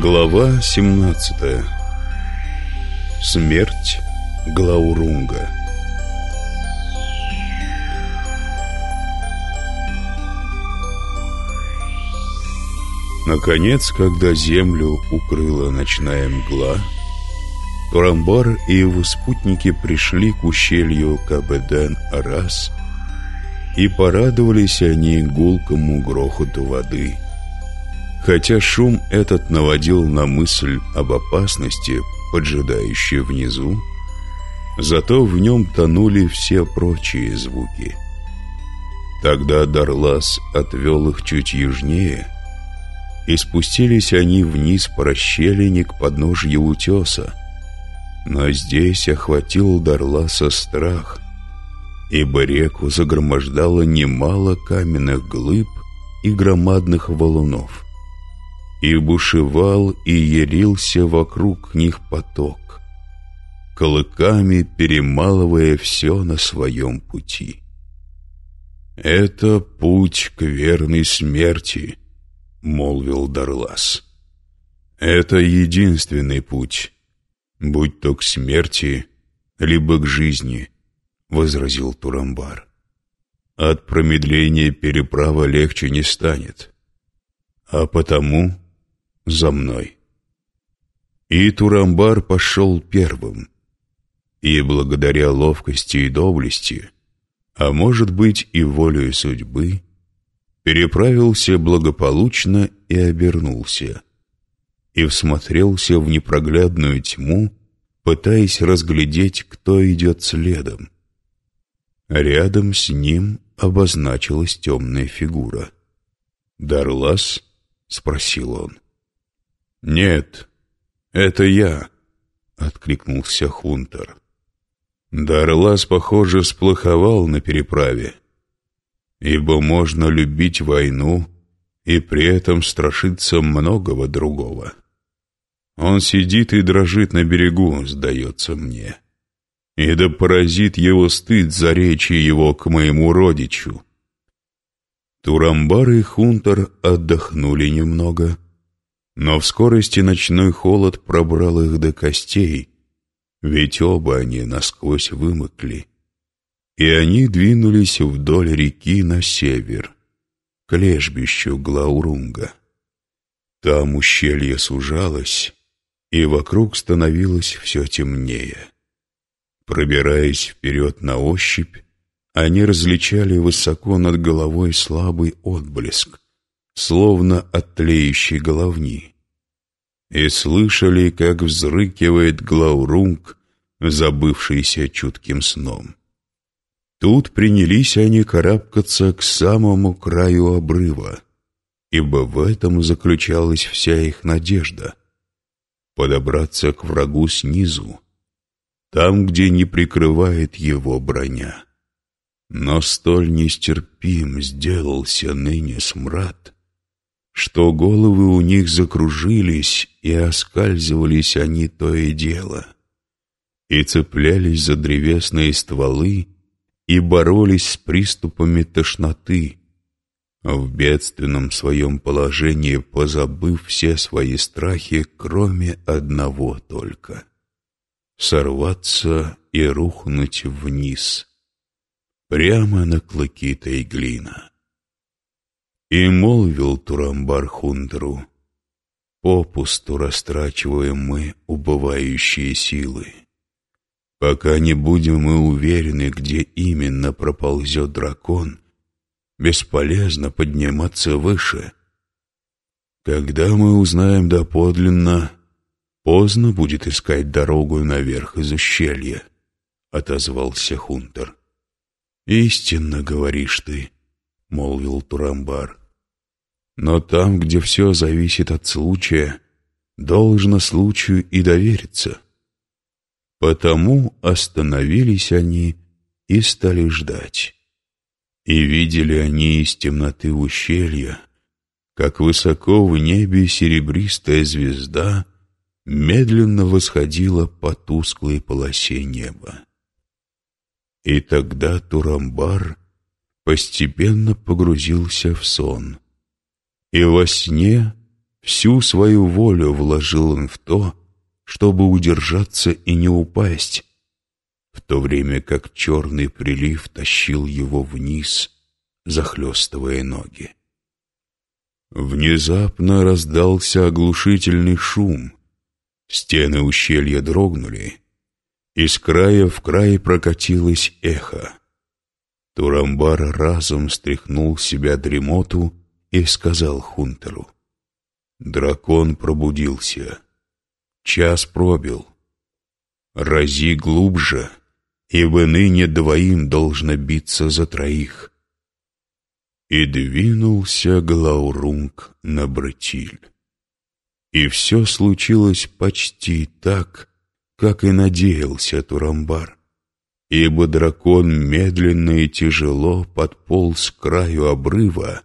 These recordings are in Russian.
Глава 17 Смерть Глаурунга Наконец, когда землю укрыла ночная мгла, Турамбар и его спутники пришли к ущелью Кабеден-Арас, и порадовались они гулкому грохоту воды. Хотя шум этот наводил на мысль об опасности, поджидающей внизу, зато в нем тонули все прочие звуки. Тогда Дарлас отвел их чуть южнее, и спустились они вниз по расщелине к подножью утеса, но здесь охватил Дарласа страх, ибо реку загромождало немало каменных глыб и громадных валунов. И бушевал и ярился вокруг них поток, клыками перемалывая все на своем пути. «Это путь к верной смерти», — молвил Дарлас. «Это единственный путь» будь то к смерти, либо к жизни, — возразил Турамбар. От промедления переправа легче не станет, а потому за мной. И Турамбар пошел первым, и благодаря ловкости и доблести, а может быть и волею судьбы, переправился благополучно и обернулся — и всмотрелся в непроглядную тьму, пытаясь разглядеть, кто идет следом. Рядом с ним обозначилась темная фигура. «Дарлас?» — спросил он. «Нет, это я», — откликнулся Хунтер. Дарлас, похоже, сплоховал на переправе, ибо можно любить войну и при этом страшиться многого другого. Он сидит и дрожит на берегу, сдается мне. И да поразит его стыд за речи его к моему родичу. Турамбар и Хунтер отдохнули немного, но в скорости ночной холод пробрал их до костей, ведь оба они насквозь вымокли. И они двинулись вдоль реки на север, к лежбищу Глаурунга. Там ущелье сужалось, и вокруг становилось все темнее. Пробираясь вперед на ощупь, они различали высоко над головой слабый отблеск, словно от тлеющей головни, и слышали, как взрыкивает Глаурунг, забывшийся чутким сном. Тут принялись они карабкаться к самому краю обрыва, ибо в этом заключалась вся их надежда — подобраться к врагу снизу, там, где не прикрывает его броня. Но столь нестерпим сделался ныне смрад, что головы у них закружились, и оскальзывались они то и дело, и цеплялись за древесные стволы, и боролись с приступами тошноты, в бедственном своем положении позабыв все свои страхи, кроме одного только — сорваться и рухнуть вниз, прямо на клыки Тайглина. И молвил Турамбар Хундру, «Попусту растрачиваем мы убывающие силы. Пока не будем мы уверены, где именно проползет дракон, бесполезно подниматься выше. Когда мы узнаем доподлинно, поздно будет искать дорогу наверх из ущелья, — отозвался Хунтер. «Истинно говоришь ты», — молвил Турамбар. «Но там, где все зависит от случая, должно случаю и довериться». Потому остановились они и стали ждать. И видели они из темноты ущелья, как высоко в небе серебристая звезда медленно восходила по тусклой полосе неба. И тогда Турамбар постепенно погрузился в сон, и во сне Всю свою волю вложил он в то, чтобы удержаться и не упасть, в то время как черный прилив тащил его вниз, захлестывая ноги. Внезапно раздался оглушительный шум. Стены ущелья дрогнули, из края в край прокатилось эхо. Турамбар разом стряхнул себя дремоту и сказал Хунтеру. Дракон пробудился. Час пробил. Рази глубже, ибо ныне двоим должно биться за троих. И двинулся Глаурунг на Братиль. И все случилось почти так, как и надеялся Турамбар, ибо дракон медленно и тяжело подполз к краю обрыва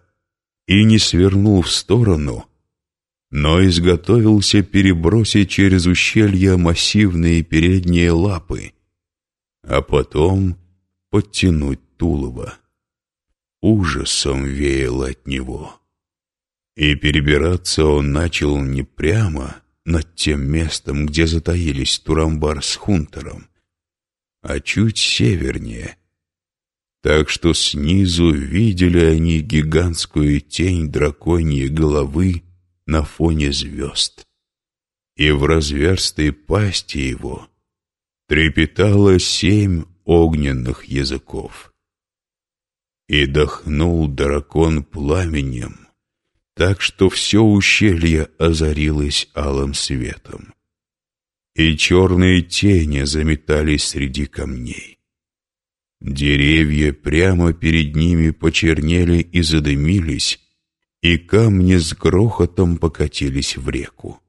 и не свернул в сторону, но изготовился перебросить через ущелье массивные передние лапы, а потом подтянуть тулово. Ужасом веяло от него. И перебираться он начал не прямо, над тем местом, где затаились Турамбар с Хунтером, а чуть севернее. Так что снизу видели они гигантскую тень драконьей головы на фоне звезд. И в разверстой пасти его трепетало семь огненных языков. И дохнул дракон пламенем, так что все ущелье озарилось алым светом. И черные тени заметались среди камней. Деревья прямо перед ними почернели и задымились, и камни с грохотом покатились в реку.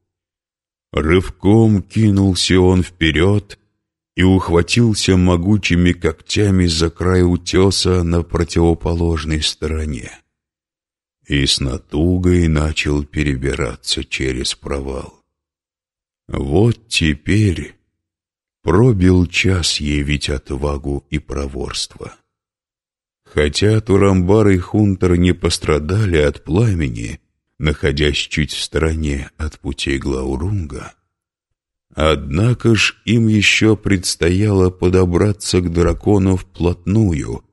Рывком кинулся он вперед и ухватился могучими когтями за край утеса на противоположной стороне и с натугой начал перебираться через провал. Вот теперь пробил час явить отвагу и проворство. Хотя Турамбар и Хунтер не пострадали от пламени, находясь чуть в стороне от путей Глаурунга, однако ж им еще предстояло подобраться к дракону вплотную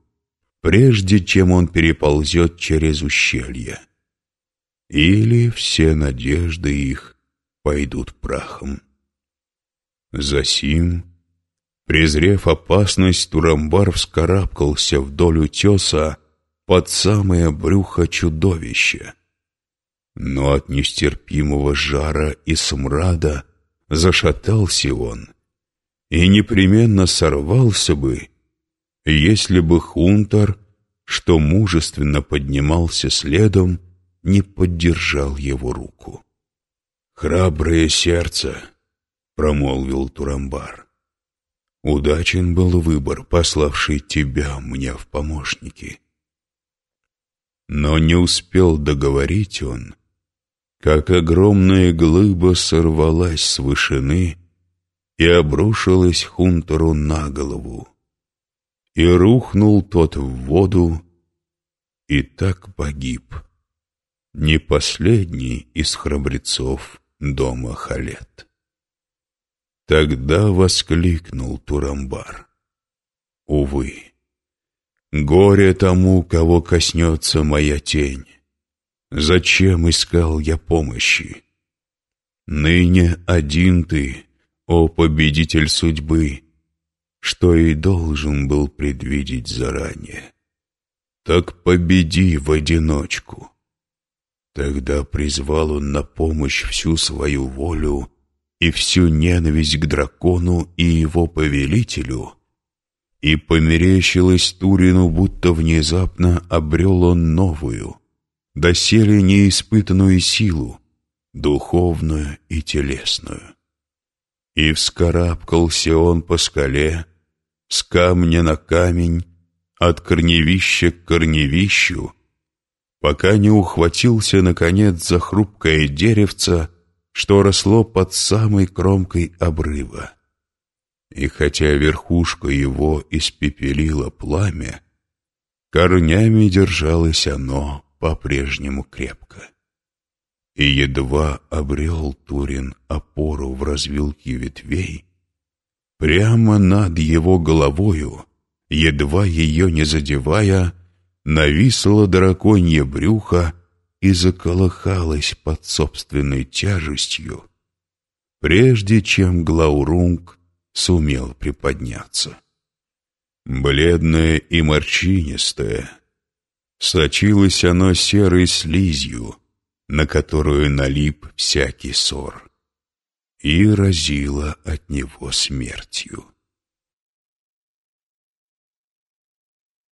прежде чем он переползет через ущелье. Или все надежды их пойдут прахом. Засим, презрев опасность, Турамбар вскарабкался вдоль утеса под самое брюхо чудовища. Но от нестерпимого жара и смрада зашатался он и непременно сорвался бы, если бы Хунтер, что мужественно поднимался следом, не поддержал его руку. «Храброе сердце», — промолвил Турамбар. «Удачен был выбор, пославший тебя мне в помощники». Но не успел договорить он, как огромная глыба сорвалась с вышины и обрушилась Хунтеру на голову. И рухнул тот в воду, и так погиб. Не последний из храбрецов дома Халет. Тогда воскликнул Турамбар. Увы, горе тому, кого коснется моя тень. Зачем искал я помощи? Ныне один ты, о победитель судьбы, что и должен был предвидеть заранее. Так победи в одиночку. Тогда призвал он на помощь всю свою волю и всю ненависть к дракону и его повелителю, и померещилось Турину, будто внезапно обрел он новую, доселе неиспытанную силу, духовную и телесную. И вскарабкался он по скале, с камня на камень, от корневища к корневищу, пока не ухватился, наконец, за хрупкое деревце, что росло под самой кромкой обрыва. И хотя верхушка его испепелила пламя, корнями держалось оно по-прежнему крепко. И едва обрел Турин опору в развилке ветвей, прямо над его головою, едва ее не задевая, нависло драконье брюхо и заколыхалось под собственной тяжестью, прежде чем Глаурунг сумел приподняться. Бледное и морщинистое, сочилось оно серой слизью, на которую налип всякий ссор, и разило от него смертью.